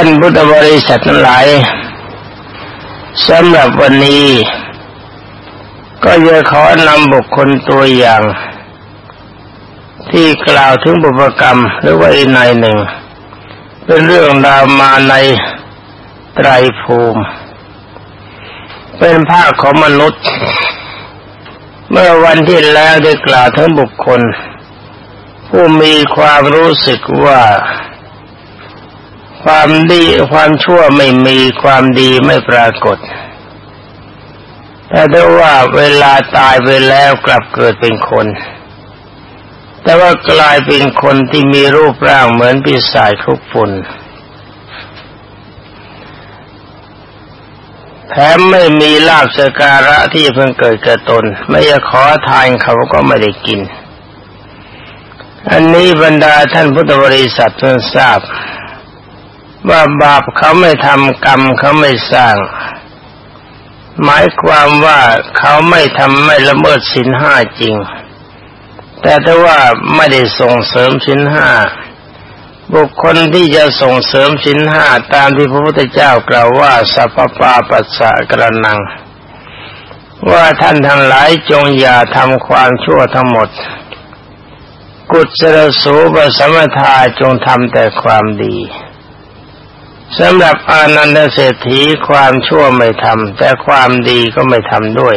ท่านพุทธบริษัททั้งหลายสำหรับวันนี้ ก็จะขอนำบุคคลตัวอย่าง ที่กล่าวถึงบุพกรรมหรือว่าอีกในหนึ่ง เป็นเรื่องราวมาในไตรภูมิ เป็นภาคของมนุษย์ เมื่อวันที่แล้วได้กล่าวถึงบุคคล ผู้มีความรู้สึกว่า ความดีความชั่วไม่มีความดีไม่ปรากฏ แต่ถ้ว่าเวลาตายไปแล้วกลับเกิดเป็นคน แต่ว่ากลายเป็นคนที่มีรูปร่างเหมือนปีศาจคุกฝุ่นแถมไม่มีลาบสการะที่เพิ่งเกิดกระตน ไม่อยาขอทานเขาก็ไม่ได้กิน อันนี้บรรดาท่านพุทธบริษัทเพิ่งทราบ ว่าบาปเขาไม่ทำกรรมเขาไม่สร้าง หมายความว่าเขาไม่ทำไม่ละเมิดสินห้าจริง แต่ถ้าว่าไม่ได้ส่งเสริมสินห้าบุคคลที่จะส่งเสริมสินห้าตามที่พระพุทธเจ้ากล่าวว่าสัพปาปัสสะกระนัง ว่าท่านทั้งหลายจงอย่าทำความชั่วทั้งหมด กุศลสูปสมถาจงทำแต่ความดี สำหรับอานันตเศรษฐีความชั่วไม่ทำแต่ความดีก็ไม่ทำด้วย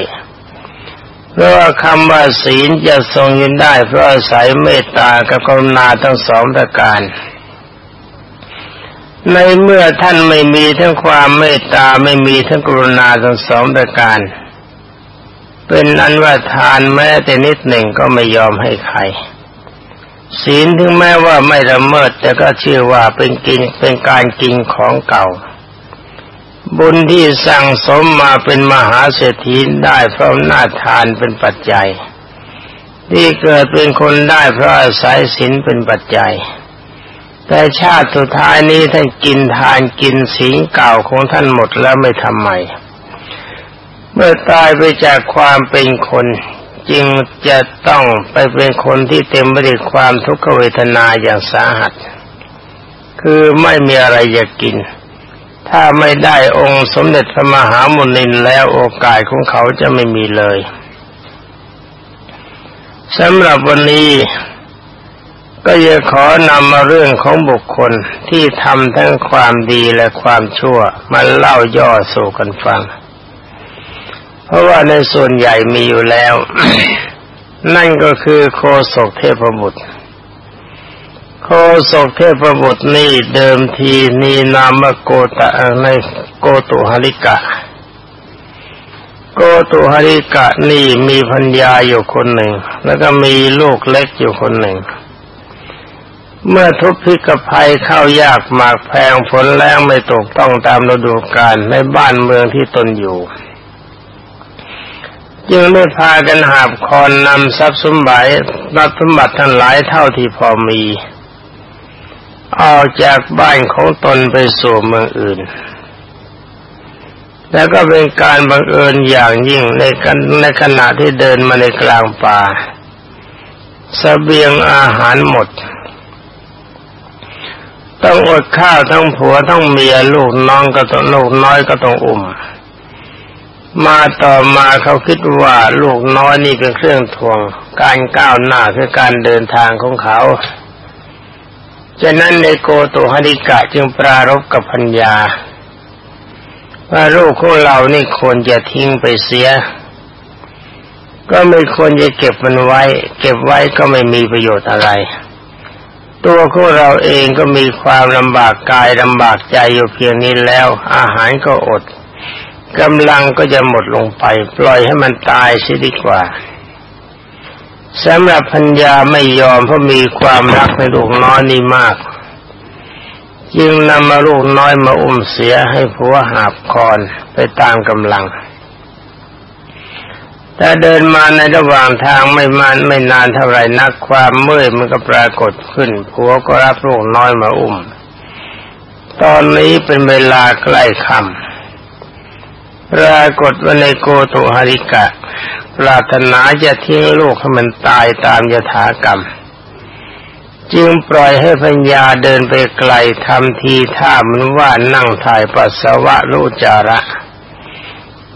เพราะว่าคำว่าศีลจะทรงยืนได้ เพราะอาศัยเมตตากับกรุณาทั้งสองประการ ในเมื่อท่านไม่มีทั้งความเมตตาไม่มีทั้งกรุณาทั้งสองประการ เป็นอันว่าทานแม้แต่นิดหนึ่งก็ไม่ยอมให้ใคร ศีลถึงแม้ว่าไม่ละเมิด แต่ก็ชื่อว่าเป็นกินเป็นการกินของเก่า บุญที่สั่งสมมาเป็นมหาเศรษฐีได้เพราะหน้าทานเป็นปัจจัย ที่เกิดเป็นคนได้เพราะอาศัยศีลเป็นปัจจัย แต่ชาติสุดท้ายนี้ท่านกินทานกินศีลเก่าของท่านหมดแล้วไม่ทำใหม่เมื่อตายไปจากความเป็นคน จึงจะต้องไปเป็นคนที่เต็มไปด้วยความทุกขเวทนาอย่างสาหัส คือไม่มีอะไรจะกิน ถ้าไม่ได้องค์สมเด็จพระมหามุนินแล้วโอกาสของเขาจะไม่มีเลยสำหรับวันนี้ก็จะขอนำมาเรื่องของบุคคลที่ทำทั้งความดีและความชั่วมาเล่าย่อสู่กันฟัง เพราะว่าในส่วนใหญ่มีอยู่แล้ว นั่นก็คือโคศกเทพบุตร โคศกเทพบุตรนี่เดิมทีนีนามโกตะในโกตุหริกะ โกตุหริกะนี่มีพัญญาอยู่คนหนึ่ง แล้วก็มีลูกเล็กอยู่คนหนึ่งเมื่อทุพพิกภัยเข้ายากหมากแพงฝนแรงไม่ตกต้องตามฤดูกาลในบ้านเมืองที่ตนอยู่ จึงได้พากันหาบคอนนำทรัพย์สมบัติรับสมบัติทั้งหลายเท่าที่พอมีออกจากบ้านของตนไปสู่เมืองอื่น แล้วก็เป็นการบังเอิญอย่างยิ่งในกันในขณะที่เดินมาในกลางป่าสเสบียงอาหารหมด ต้องอดข้าวทั้งผัวทั้งเมียลูกน้องก็ต้องลูกน้อยก็ต้องอุ่ม มาต่อมาเขาคิดว่าลูกน้อยนี่เป็นเครื่องทวง การก้าวหน้าคือการเดินทางของเขาฉะนั้นในโกตุหริกะจึงปรารบกับพัญญา ว่าลูกของเรานี่ควรจะทิ้งไปเสีย ก็ไม่ควรจะเก็บมันไว้ เก็บไว้ก็ไม่มีประโยชน์อะไร ตัวของเราเองก็มีความลำบากกายลำบากใจอยู่เพียงนี้แล้ว อาหารก็อด กำลังก็จะหมดลงไป ปล่อยให้มันตายเสียดีกว่าสำหรับพัญญาไม่ยอมเพราะมีความรักในลูกน้อยนี่มาก จึงนำมาลูกน้อยมาอุ้มเสียให้ผัวหาบคอนไปตามกำลัง แต่เดินมาในระหว่างทางไม่มานไม่นานเท่าไรนักความเมื่อยมันก็ปรากฏขึ้นผัวก็รับลูกน้อยมาอุ้ม ตอนนี้เป็นเวลาใกล้ค่ำ ปรากฏว่าในโกตุหริกะปรารถนาจะทิ้งลูกให้มันตายตามยถากรรม จึงปล่อยให้พัญญาเดินไปไกลทำทีท่ามันว่านั่งถ่ายปัสสาวะลุจาระ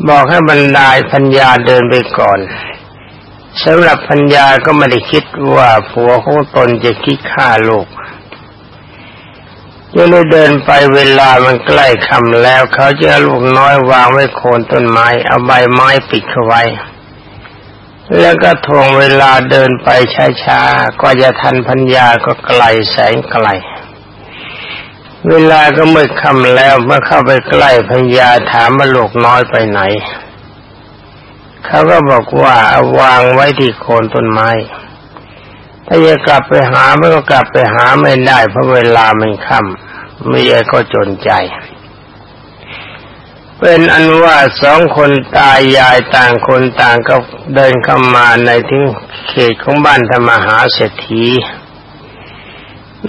บอกให้บรรดาพัญญาเดินไปก่อนสำหรับพัญญาก็ไม่ได้คิดว่าผัวของตนจะคิดฆ่าลูก ยังได้เดินไปเวลามันใกล้คำแล้ว เขาจะลูกน้อยวางไว้โคนต้นไม้ เอาใบไม้ปิดเข้าไว้ แล้วก็ทวงเวลาเดินไปช้าๆก็จะทันพัญญาก็ไกลแสงไกล เวลาก็มืดค่ำแล้วเมื่อเข้าไปใกล้พัญญาถามว่าลูกน้อยไปไหน เขาก็บอกว่าวางไว้ที่โคนต้นไม้ถ้าจะกลับไปหาไมันก็กลับไปหาไม่ได้เพราะเวลามันค่ำ เมียก็จนใจ เป็นอันว่าสองคนตายยายต่างคนต่างก็เดินเข้ามาในทิ้งเขตของบ้านธรรมหาเศรษฐี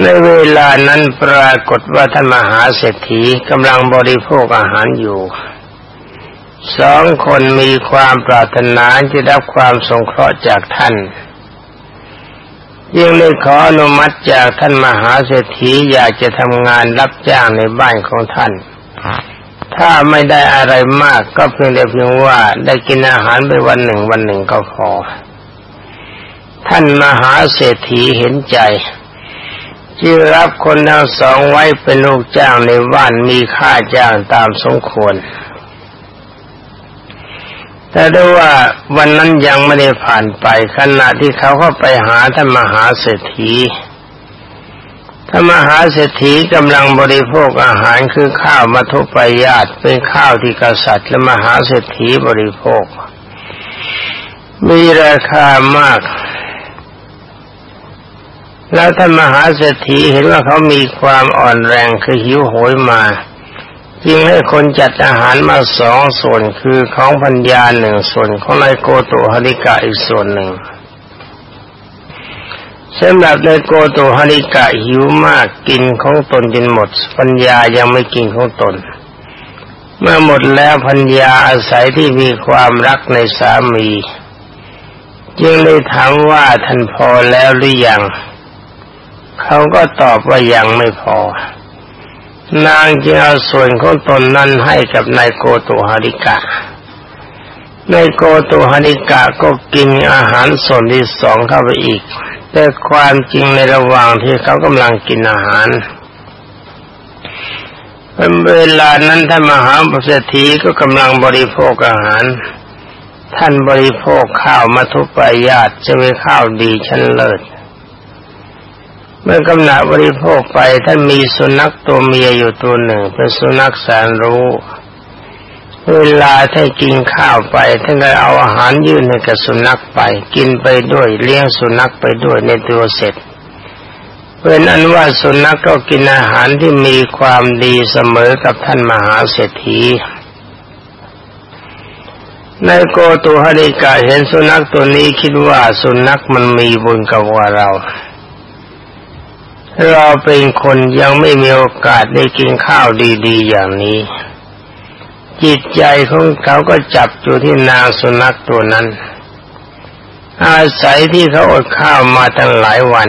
ในเวลานั้นปรากฏว่าท่านมหาเศรษฐีกำลังบริโภคอาหารอยู่ สองคนมีความปรารถนาจะรับความสงเคราะห์จากท่าน ยังได้ขออนุมัติจากท่านมหาเศรษฐีอยากจะทำงานรับจ้างในบ้านของท่าน ถ้าไม่ได้อะไรมากก็เพียงแต่เพียงว่าได้กินอาหารไปวันหนึ่งวันหนึ่งก็พอ ท่านมหาเศรษฐีเห็นใจจึงรับคนทั้งสองไว้เป็นลูกจ้างในบ้านมีค่าจ้างตามสมควร แต่ด้วยว่าวันนั้นยังไม่ได้ผ่านไปขณะที่เขาเข้าไปหาท่านมหาเศรษฐีท่านมหาเศรษฐีกำลังบริโภคอาหารคือข้าวมัทุปยาตเป็นข้าวที่กษัตริย์และมหาเศรษฐีบริโภค มีราคามาก แล้วท่านมหาเศรษฐีเห็นว่าเขามีความอ่อนแรงคือหิวโหยมา จึงให้คนจัดอาหารมาสองส่วนคือของพัญญาหนึ่งส่วนของนายโกโตฮาริกะอีกส่วนหนึ่งสำหรับนายโกโตฮาริกะหิวมากกินของตนจนหมด พัญญายังไม่กินของตน เมื่อหมดแล้วพัญญาอาศัยที่มีความรักในสามีจึงเลยถามว่าท่านพอแล้วหรือยัง เขาก็ตอบว่ายังไม่พอ นางจึงเอาส่วนของตนนั้นให้กับนายโกตุหาริกะนายโกตุหาริกะก็กินอาหารส่วนที่สองเข้าไปอีก แต่ความจริงในระหว่างที่เขากำลังกินอาหารเป็นเวลานั้นท่านมหาปเศรษฐีก็กำลังบริโภคอาหาร ท่านบริโภคข้าวมัทุปายาตจะเป็นข้าวดีชั้นเลิศ เมื่อกำหนับริโภคไปท่านมีสุนัขตัวเมียอยู่ตัวหนึ่ง เป็นสุนัขแสนรู้ เวลาท่านกินข้าวไปท่านก็เอาอาหารยื่นให้กับสุนัขไป กินไปด้วยเลี้ยงสุนัขไปด้วยในตัวเสร็จเป็นอันว่าสุนัขกก็กินอาหารที่มีความดีเสมอกับท่านมหาเศรษฐีในโกตุฮาริกาเห็นสุนัขตัวนี้คิดว่าสุนัขมันมีบุญกับว่าเรา เราเป็นคนยังไม่มีโอกาสได้กินข้าวดีๆอย่างนี้ จิตใจของเขาก็จับอยู่ที่นางสุนัขตัวนั้น อาศัยที่เขาอดข้าวมาตั้งหลายวัน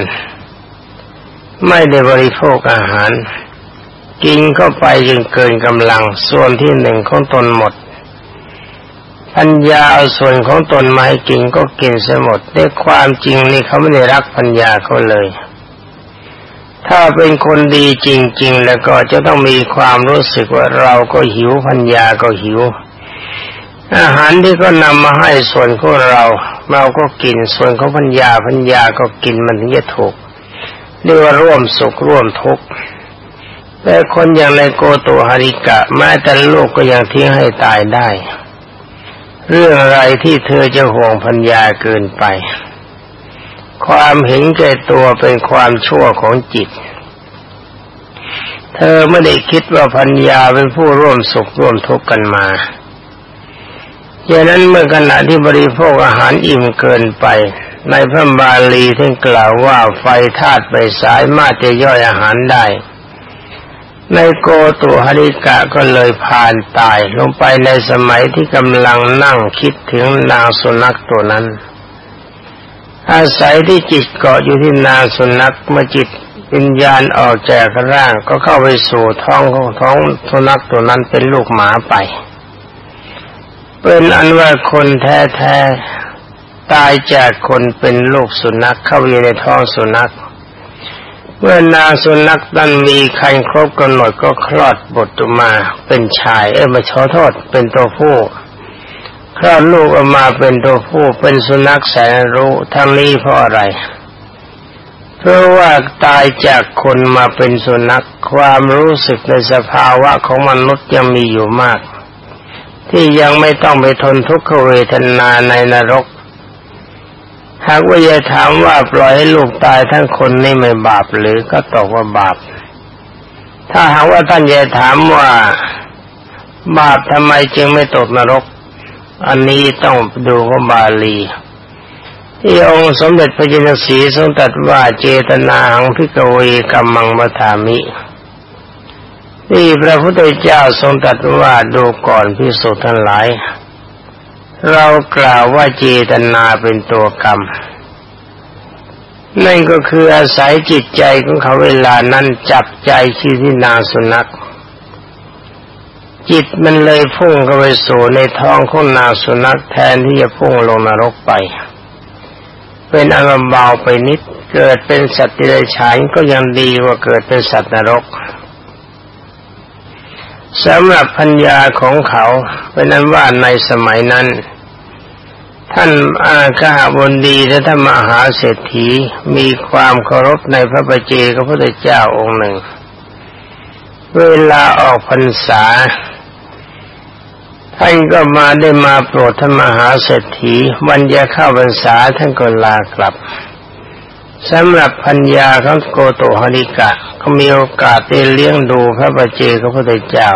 ไม่ได้บริโภคอาหาร กินเข้าไปจนเกินกำลังส่วนที่หนึ่งของตนหมดพัญญาเอาส่วนของตนมาให้กินก็กินเสียหมดด้วยความจริงนี่เขาไม่ได้รักพัญญาเขาเลย ถ้าเป็นคนดีจริง ๆ แล้วก็จะต้องมีความรู้สึกว่าเราก็หิวพัญญาก็หิว อาหารที่ก็นำมาให้ส่วนของเรา เราก็กินส่วนของพัญญาพัญญาก็กินมันถึงจะถูกเรียกว่าร่วมสุขร่วมทุกข์แต่คนอย่างในโกโตฮาริกะแม้แต่ลูกก็ยังทิ้งให้ตายได้ เรื่องอะไรที่เธอจะห่วงพัญญาเกินไป ความเห็นแก่ตัวเป็นความชั่วของจิต เธอไม่ได้คิดว่าพัญญาเป็นผู้ร่วมสุขร่วมทุกข์กันมาอย่างนั้นเมื่อขณะที่บริโภคอาหารอิ่มเกินไป ในพระบาลีท่านกล่าวว่าไฟธาตุไปสายมากจะย่อยอาหารได้ ในโกตุหริกะก็เลยผ่านตายลงไปในสมัยที่กำลังนั่งคิดถึงนางสุนัขตัวนั้น อาศัยที่จิตเกาะอยู่ที่นางสุนัขเมื่อจิตวิญญาณออกจากร่างก็เข้าไปสู่ท้องของท้องสุนัขตัวนั้นเป็นลูกหมาไป เป็นอันว่าคนแท้ๆตายจากคนเป็นลูกสุนัขเข้าอยู่ในท้องสุนัขเมื่อนางสุนัขนั้นมีคันครบกำหนดก็คลอดบทออกมาเป็นชายเอ้ยมาขอโทษเป็นตัวผู้ คลอดลูกออกมาเป็นตัวผู้เป็นสุนัขแสนรู้ทั้งนี้เพราะอะไร เพราะว่าตายจากคนมาเป็นสุนัขความรู้สึกในสภาวะของมนุษย์ยังมีอยู่มาก ที่ยังไม่ต้องไปทนทุกขเวทนาในนรก หากว่าจะถามว่าปล่อยให้ลูกตายทั้งคนนี่ไม่บาปหรือก็ตอบว่าบาป ถ้าหากว่าท่านจะถามว่าบาปทำไมจึงไม่ตกนรก อันนี้ต้องดูว่าบาลีที่องค์สมเด็จพระจินสีทรงตรัสว่าเจตนาหังพิกเวกัมมังมาถามิ นี่พระพุทธเจ้าทรงตรัสว่าดูก่อนพิสุทั้งหลาย เรากล่าวว่าเจตนาเป็นตัวกรรม นั่นก็คืออาศัยจิตใจของเขาเวลานั้นจับใจที่ที่นางสุนัข จิตมันเลยพุ่งเข้าไปสู่ในท้องของนางสุนัขแทนที่จะพุ่งลงนรกไป เป็นอารมณ์เบาไปนิด เกิดเป็นสัตว์ที่ไรฉายก็ยังดีกว่าเกิดเป็นสัตว์นรกสำหรับพัญญาของเขาเป็นนั้นว่าในสมัยนั้น ท่านอาคาบนดีและท่านมหาเศรษฐีมีความเคารพในพระประเจกพระพุทธเจ้าองค์หนึ่ง เวลาออกพรรษา ท่านก็มาได้มาโปรดท่านมหาเศรษฐีวันจะเข้าพรรษาท่านก็ลากลับสำหรับพัญญาของโกโตฮริกะ ก็มีโอกาสได้เลี้ยงดูพระประเจกับพระพุทธเจ้า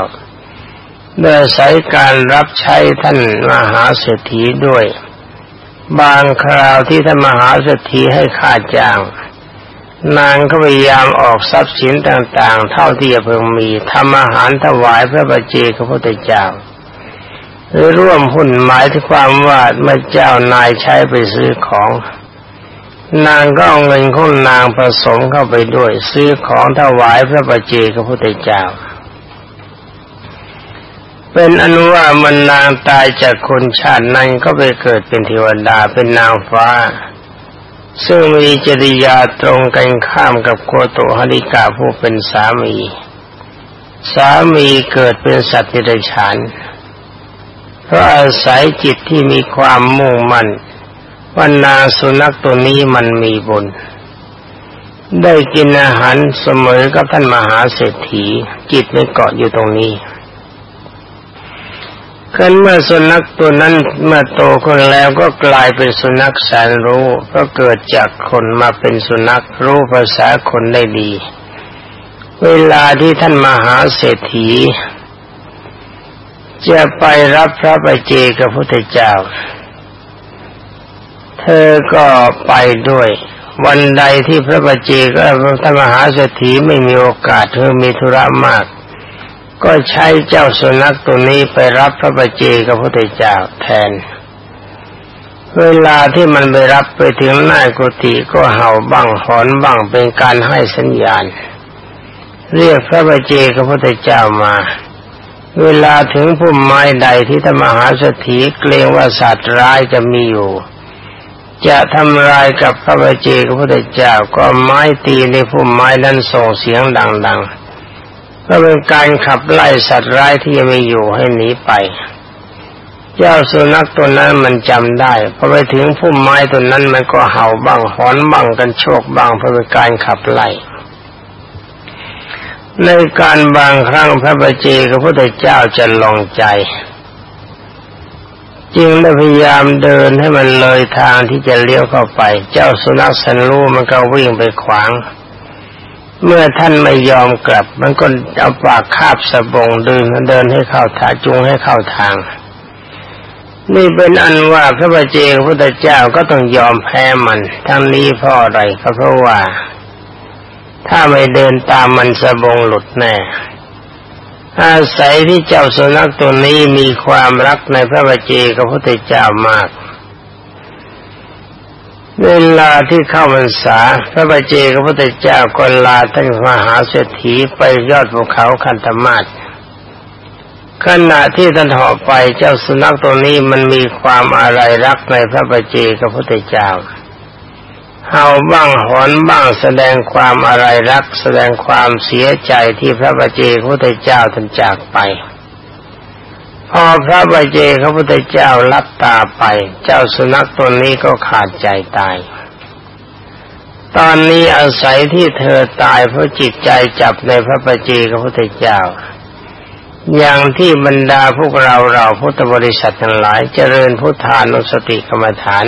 โดยสายการรับใช้ท่านมหาเศรษฐีด้วย บางคราวที่ท่านมหาเศรษฐีให้ค่าจ้าง นางก็พยายามออกทรัพย์สินต่างๆ เท่าที่จะเพิ่งมีทำอาหารถวายพระประเจกับพระพุทธเจ้า หรือร่วมหุ้นหมายถึงความว่าเมื่อเจ้านายใช้ไปซื้อของ นางก็เอาเงินของนางผสมเข้าไปด้วย ซื้อของถวายพระประเจกับพระพุทธเจ้า เป็นอนุว่ามันนางตายจากคนชาตินั้นก็ไปเกิดเป็นเทวดาเป็นนางฟ้า ซึ่งมีจริยาตรงกันข้ามกับโคโตฮริกาผู้เป็นสามี สามีเกิดเป็นสัตว์ที่ไรฉาน เพราะอาศัยจิตที่มีความมุ่งมั่นว่านางสุนัขตัวนี้มันมีบุญ ได้กินอาหารเสมอกับท่านมหาเศรษฐี จิตไม่เกาะอยู่ตรงนี้ขึ้นเมื่อสุนัขตัวนั้นเมื่อโตขึ้นแล้วก็กลายเป็นสุนัขแสนรู้ก็เกิดจากคนมาเป็นสุนัขรู้ภาษาคนได้ดี เวลาที่ท่านมหาเศรษฐี จะไปรับพระประเจกับพระพุทธเจ้า เธอก็ไปด้วย วันใดที่พระประเจก็พระมหาเศรษฐีไม่มีโอกาสเธอมีธุระมาก ก็ใช้เจ้าสุนัขตัวนี้ไปรับพระประเจกับพระพุทธเจ้าแทน เวลาที่มันไปรับไปถึงหน้ากุฏิก็เห่าบ้างหอนบ้างเป็นการให้สัญญาณ เรียกพระประเจกับพระพุทธเจ้ามา เวลาถึงพุ่มไม้ใดที่ธรรมหาสถีเกรงว่าสัตว์ร้ายจะมีอยู่ จะทำลายกับพระบเจกับพระเจ้าก็ไม้ตีในพุ่มไม้นั้นส่งเสียงดังๆก็เป็นการขับไล่สัตว์ร้ายที่ยังมีอยู่ให้หนีไป เจ้าสุนัขตัวนั้นมันจำได้พอไปถึงพุ่มไม้ตัวนั้นมันก็เห่าบ้างหอนบ้างกันโชกบ้างเพื่อเป็นการขับไล่ ในการบางครั้งพระบาเจกับพระเจ้าจะลองใจ จึงได้พยายามเดินให้มันเลยทางที่จะเลี้ยวเข้าไป เจ้าสุนัขสันลูมันก็วิ่งไปขวาง เมื่อท่านไม่ยอมกลับ มันก็เอาปากคาบสะบงดึงเดินให้เข้าทางจุงให้เข้าทาง นี่เป็นอันว่าพระบาเจกับพระเจ้าก็ต้องยอมแพ้มัน ทั้งนี้เพราะอะไรก็เพราะว่า ถ้าไม่เดินตามมันสะบงหลุดแน่อาศัยที่เจ้าสุนัขตัวนี้มีความรักในพระบัจเจกับพระพุทธเจ้ามาก เวลาที่เข้าพรรษา พระบาเจกับพระพุทธเจ้าก็ลาท่านมหาเศรษฐีไปยอดภูเขาคันธมาศขณะที่ท่านหอไปเจ้าสุนัขตัวนี้มันมีความอะไรรักในพระบาเจกับพระพุทธเจ้า เห่าบ้างหอนบ้างแสดงความอะไรรัก แสดงความเสียใจที่พระบาเจพระพุทธเจ้าท่านจากไป พอพระบาเจพระพุทธเจ้ารับตาไป เจ้าสุนัขตัวนี้ก็ขาดใจตาย ตอนนี้อาศัยที่เธอตายเพราะจิตใจจับในพระบาเจพระพุทธเจ้า อย่างที่บรรดาพวกเราเราพุทธบริษัททั้งหลายเจริญพุทธานุสติกรรมฐาน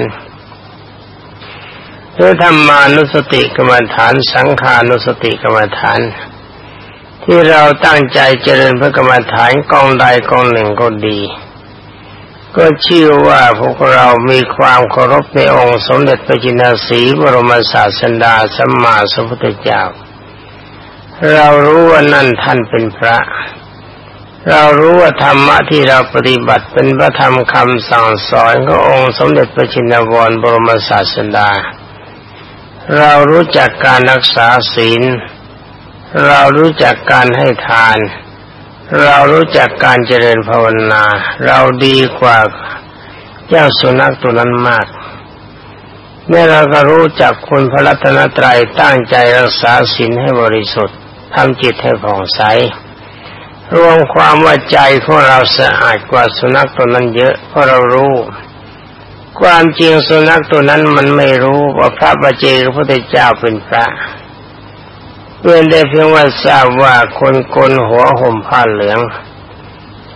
หรือธรรมานุสติกรรมฐาน สังขานุสติกรรมฐาน ที่เราตั้งใจเจริญพระกรรมฐานกองใดกองหนึ่งก็ดี ก็เชื่อว่าพวกเรามีความเคารพในองค์สมเด็จพระจินสีบรมศาสดาสัมมาสัมพุทธเจ้า เรารู้ว่านั่นท่านเป็นพระเรารู้ว่าธรรมะที่เราปฏิบัติเป็นพระธรรมคำสั่งสอนขององค์สมเด็จพระจินวรบรมศาสดา เรารู้จักการรักษาศีล เรารู้จักการให้ทาน เรารู้จักการเจริญภาวนา เราดีกว่าเจ้าสุนัขตัวนั้นมากเมื่อเราก็รู้จักคุณพระรัตนตรัยตั้งใจรักษาศีลให้บริสุทธิ์ทำจิตให้ผ่องใส รวมความว่าใจของเราสะอาดกว่าสุนัขตัวนั้นเยอะเพราะเรารู้ ความจริงสุนัขตัวนั้นมันไม่รู้ว่าพระบาเจกพระพุทธเจ้าเป็นพระเพื่อนได้เพียงว่าทราบว่าคนกนหัวห่มผ้าเหลือง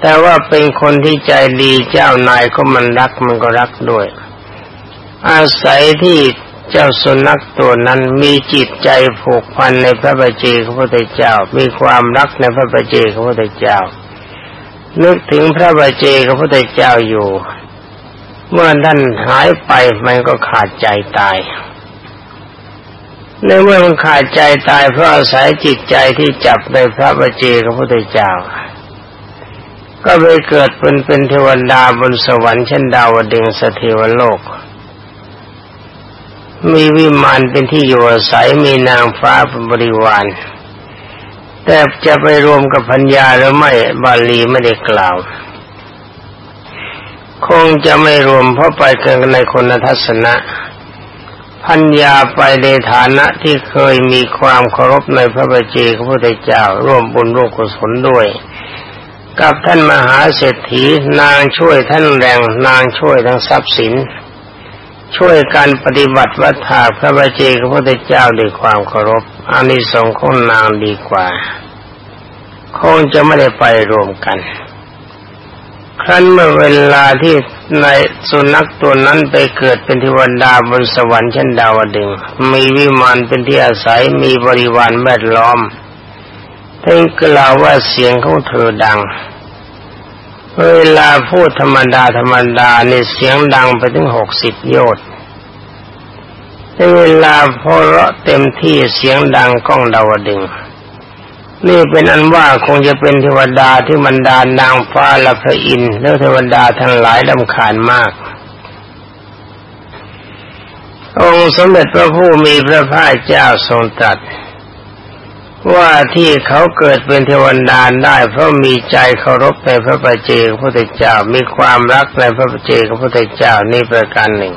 แต่ว่าเป็นคนที่ใจดีเจ้านายก็มันรักมันก็รักด้วย อาศัยที่เจ้าสุนัขตัวนั้นมีจิตใจผูกพันในพระบาเจกพระพุทธเจ้า มีความรักในพระบาเจกพระพุทธเจ้า นึกถึงพระบาเจกพระพุทธเจ้าอยู่ เมื่อท่านหายไปมันก็ขาดใจตายในเมื่อมันขาดใจตายเพราะอาศัยจิตใจที่จับในพระบัจเจกพระพุทธเจ้า ก็ไปเกิดเป็นเป็นเทวดาบนสวรรค์เช่นดาวดึงสเทวโลก มีวิมานเป็นที่อยู่อาศัยมีนางฟ้าเป็นบริวาร แต่จะไปรวมกับพัญญาหรือไม่บาลีไม่ได้กล่าว คงจะไม่รวมเพราะไปเกินในคนทัศนะ พัญญาไปในฐานะที่เคยมีความเคารพในพระบัจเจกพระพุทธเจ้าร่วมบุญร่วมกุศลด้วย กับท่านมหาเศรษฐีนางช่วยท่านแรงนางช่วยทั้งทรัพย์สิน ช่วยการปฏิบัติวัฏฏาพระบัจเจกพระพุทธเจ้าด้วยความเคารพอานิสงส์ของนางดีกว่า คงจะไม่ได้ไปรวมกัน ครั้นเมื่อเวลาที่ในสุนัขตัวนั้นไปเกิดเป็นเทวดาบนสวรรค์เช่นดาวดึง มีวิมานเป็นที่อาศัยมีบริวารแวดล้อมท่านกล่าวว่าเสียงของเธอดัง เวลาพูดธรรมดาธรรมดาในเสียงดังไปถึงหกสิบโยชน์เวลาพอเราะเต็มที่เสียงดังก้องดาวดึง นี่เป็นอันว่าคงจะเป็นเทวดาที่มันดานางฟ้าและพระอินทร์แล้วเทวดาทั้งหลายลำคาญมาก องค์สมเด็จพระผู้มีพระภาคเจ้าทรงตรัสว่าที่เขาเกิดเป็นเทวดาได้เพราะมีใจเคารพในพระประเจกพระพุทธเจ้ามีความรักในพระประเจกพระพุทธเจ้านี่ประการหนึ่ง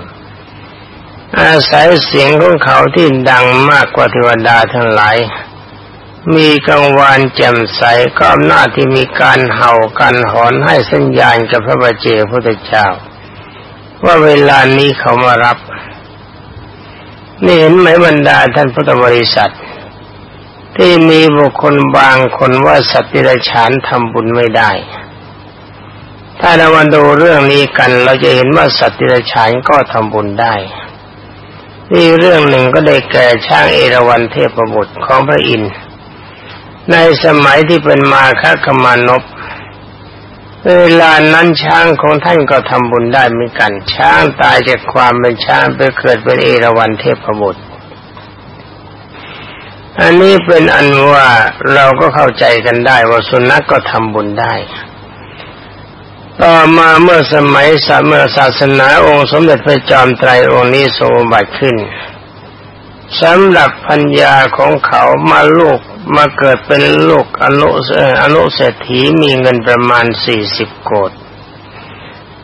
อาศัยเสียงของเขาที่ดังมากกว่าเทวดาทั้งหลาย มีกังวานแจ่มใสก็อำนาจที่มีการเห่ากันหอนให้สัญญาณกับพระบาเจพุทธเจ้า ว่าเวลานี้เขามารับ นี่เห็นไหมบรรดาท่านพุทธบริษัท ที่มีบุคคลบางคนว่าสัตว์ิรฉานทำบุญไม่ได้ ถ้าเรามาดูเรื่องนี้กันเราจะเห็นว่าสัตว์ิรฉานก็ทำบุญได้นี่เรื่องหนึ่งก็ได้แก่ช้างเอราวัณเทพบุตรของพระอินทร์ ในสมัยที่เป็นมาคขมานพเวลานั้นช้างของท่านก็ทำบุญได้เหมือนกัน ช้างตายจากความเป็นช้างไปเกิดเป็นเอราวัณเทพบุตรอันนี้เป็นอันว่าเราก็เข้าใจกันได้ว่าสุนัขกก็ทำบุญได้ ต่อมาเมื่อสมัยสามศาสนาองค์สมเด็จพระจอมไตรองค์นี้ทรงบัติขึ้น สำหรับพัญญาของเขามาลูกมาเกิดเป็นลูกอนุอนุเศรษฐีมีเงินประมาณสี่สิบโกด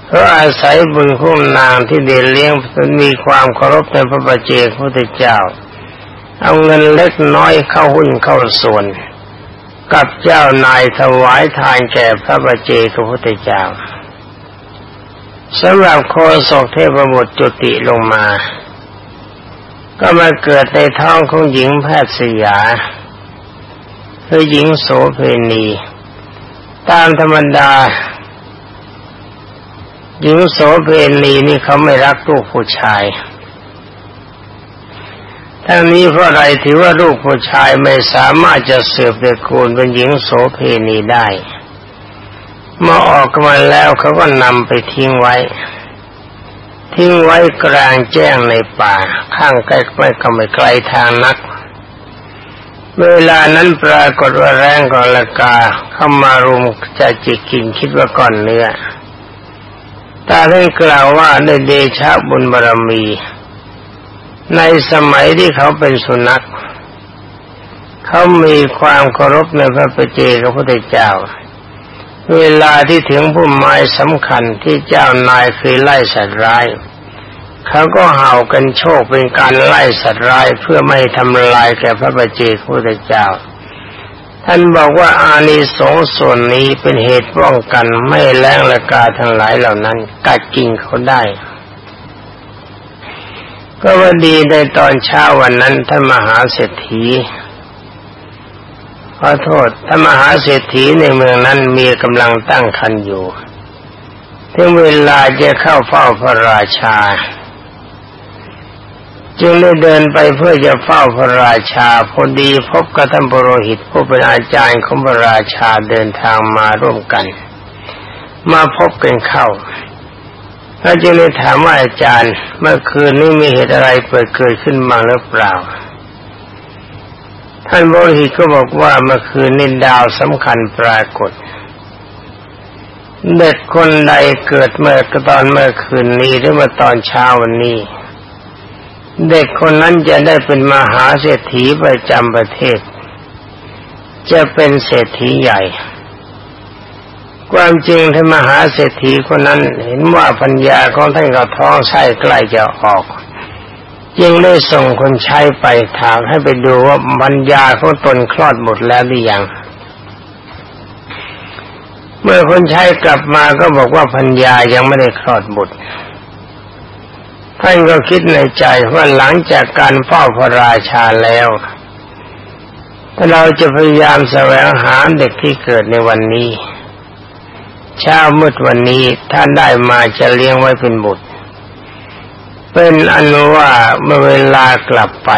เพราะอาศัยบุญคุณนางที่เดเลี้ยงมีความเคารพในพระบาเจกพระเจ้า เอาเงินเล็กน้อยเข้าหุ้นเข้าส่วน กับเจ้านายถวายทานแก่พระบาเจกพระพุทธเจ้าสำหรับโคศกเทพบุตรจุติลงมา ก็มาเกิดในท้องของหญิงแพทย์สยาคือหญิงโสเพณี ตามธรรมดา หญิงโสเพณีนี่เขาไม่รักลูกผู้ชายทั้งนี้เพราะอะไรถือว่าลูกผู้ชายไม่สามารถจะเสืบเด็กคูณเป็นหญิงโสเพณีได้ เมื่อออกมาแล้วเขาก็นำไปทิ้งไว้ ทิ้งไว้กลางแจ้งในป่า ข้างใกล้ไม่ก็ไม่ไกลทางนัก เวลานั้นปรากฏว่าแรงกอลกาเข้ามารุมจะจิกกินคิดว่าก่อนเนื้อตาท่านกล่าวว่าในเดชะบุญบารมี ในสมัยที่เขาเป็นสุนัข เขามีความเคารพในพระปเจกับพระพุทธเจ้า เวลาที่ถึงผู้หมายสำคัญที่เจ้านายเคยไล่สัตว์ร้าย เขาก็เห่ากันโชคเป็นการไล่สัตว์ร้ายเพื่อไม่ทำลายแก่พระบัจเจกพระเจ้า ท่านบอกว่าอานิสงส์ส่วนนี้เป็นเหตุป้องกันไม่แรงละกาทั้งหลายเหล่านั้นกัดกินเขาได้ ก็ว่าดีในตอนเช้าวันนั้นท่านมหาเศรษฐี ขอโทษถ้ามหาเศรษฐีในเมืองนั้นมีกำลังตั้งคันอยู่ถึงเวลาจะเข้าเฝ้าพระราชา จึงได้เดินไปเพื่อจะเฝ้าพระราชาพอดีพบกับท่านปรหิตผู้เป็นอาจารย์ของพระราชาเดินทางมาร่วมกัน มาพบกันเข้าแล้วจึงได้ถามว่าอาจารย์ เมื่อคืนนี้มีเหตุอะไรเปิดเกิดขึ้นมาหรือเปล่า ท่านบริหิตก็บอกว่าเมื่อคืนนินดาวสำคัญปรากฏ เด็กคนใดเกิดเมื่อตอนเมื่อคืนนี้หรือเมื่อตอนเช้าวันนี้ เด็กคนนั้นจะได้เป็นมหาเศรษฐีประจำประเทศ จะเป็นเศรษฐีใหญ่ ความจริงท่านมหาเศรษฐีคนนั้นเห็นว่าปัญญาของท่านก็ท้องไส้ใกล้จะออก จึงได้ส่งคนใช้ไปถามให้ไปดูว่าบัญญาของตนคลอดหมดแล้วหรือยัง เมื่อคนใช้กลับมาก็บอกว่าพัญญายังไม่ได้คลอดบุตรท่านก็คิดในใจว่าหลังจากการเฝ้าพระราชาแล้วเราจะพยายามแสวงหาเด็กที่เกิดในวันนี้ เช้ามืดวันนี้ท่านได้มาจะเลี้ยงไว้เป็นบุตร เป็นอนุว่าเมื่อเวลากลับไป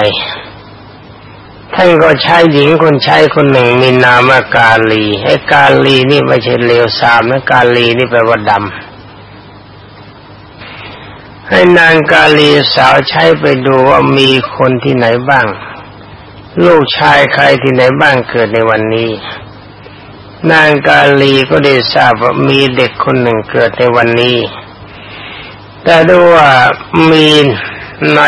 ท่านก็ใช้หญิงคนใช้คนหนึ่งมีนามกาลีให้กาลีนี่ไม่ใช่เลวสามนะกาลีนี่แปลว่าดำให้นางกาลีสาวใช้ไปดูว่ามีคนที่ไหนบ้าง ลูกชายใครที่ไหนบ้างเกิดในวันนี้ นางกาลีก็ได้ทราบว่ามีเด็กคนหนึ่งเกิดในวันนี้ แต่ดูว่ามีใน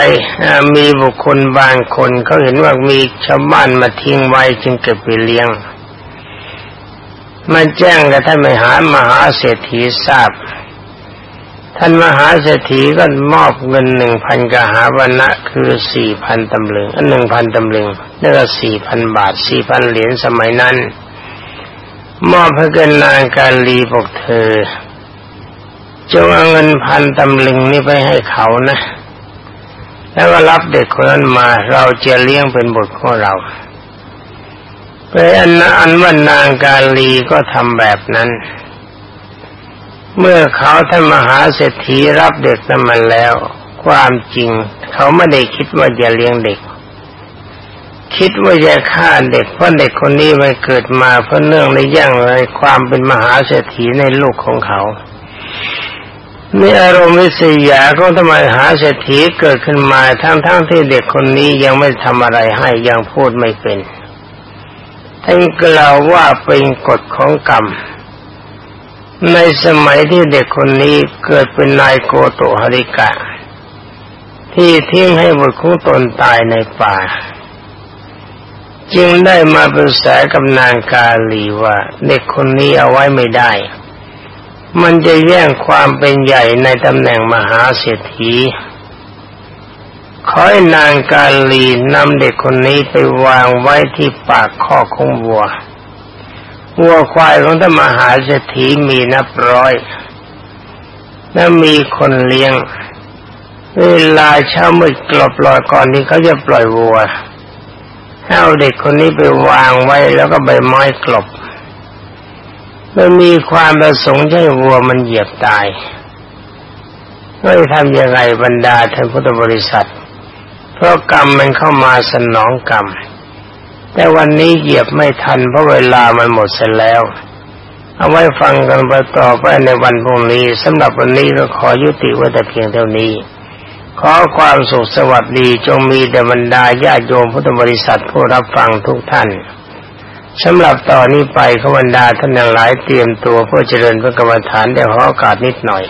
มีบุคคลบางคนเขาเห็นว่ามีชาวบ้านมาทิ้งไว้จึงเก็บไปเลี้ยงมาแจ้งกับท่านมหามหาเศรษฐีทราบ ท่านมหาเศรษฐีก็มอบเงินหนึ่งพันกหาวันนะคือสี่พันตำลึงอันหนึ่งพันตำลึงนั่นก็สี่พันบาทสี่พันเหรียญสมัยนั้น มอบให้กันนางการลีบอกเธอ จงเอาเงินพันตำลึงนี่ไปให้เขานะ แล้วก็รับเด็กคนนั้นมาเราจะเลี้ยงเป็นบุตรของเราไปอันอันว่านางกาลีก็ทำแบบนั้น เมื่อเขาท่านมหาเศรษฐีรับเด็กนั้นมาแล้ว ความจริง เขาไม่ได้คิดว่าจะเลี้ยงเด็ก คิดว่าจะฆ่าเด็กเพราะเด็กคนนี้มันเกิดมาเพราะเนื่องในย่างเลยความเป็นมหาเศรษฐีในลูกของเขา มีอารมณ์วิสยาของทำไมหาเศรษฐีเกิดขึ้นมาทั้งๆทที่เด็กคนนี้ยังไม่ทำอะไรให้ยังพูดไม่เป็นท่านกล่าวว่าเป็นกฎของกรรม ในสมัยที่เด็กคนนี้เกิดเป็นนายโกโตฮาริกะ ที่ทิ้งให้บุตรของตนตายในป่า จึงได้มาปรึกษากับนางกาลีว่า เด็กคนนี้เอาไว้ไม่ได้ มันจะแย่งความเป็นใหญ่ในตำแหน่งมหาเศรษฐีขอให้นางกาลีนำเด็กคนนี้ไปวางไว้ที่ปากข้อของวัว วัวควายของท่านมหาเศรษฐีมีนับร้อย และมีคนเลี้ยง เวลาเช้ามืดกลบลอยก่อนที่เขาจะปล่อยวัวเอาเด็กคนนี้ไปวางไว้แล้วก็ใบไม้กลบ ไม่มีความประสงค์ให้วัวมันเหยียบตายไม่ทำยังไงบรรดาท่านพุทธบริษัท เพราะกรรมมันเข้ามาสนองกรรม แต่วันนี้เหยียบไม่ทันเพราะเวลามันหมดเสร็จแล้ว เอาไว้ฟังกันไปต่อไปในวันพรุ่งนี้สำหรับวันนี้ก็ขอยุติไว้แต่เพียงเท่านี้ ขอความสุขสวัสดีจงมีแด่บรรดาญาโยมพุทธบริษัทผู้รับฟังทุกท่าน สำหรับต่อนนี้ไปขบรรดาท่านทั้งหลายเตรียมตัวเพื่อเจริญพระกรรมฐานได้ขอโอกาสนิดหน่อย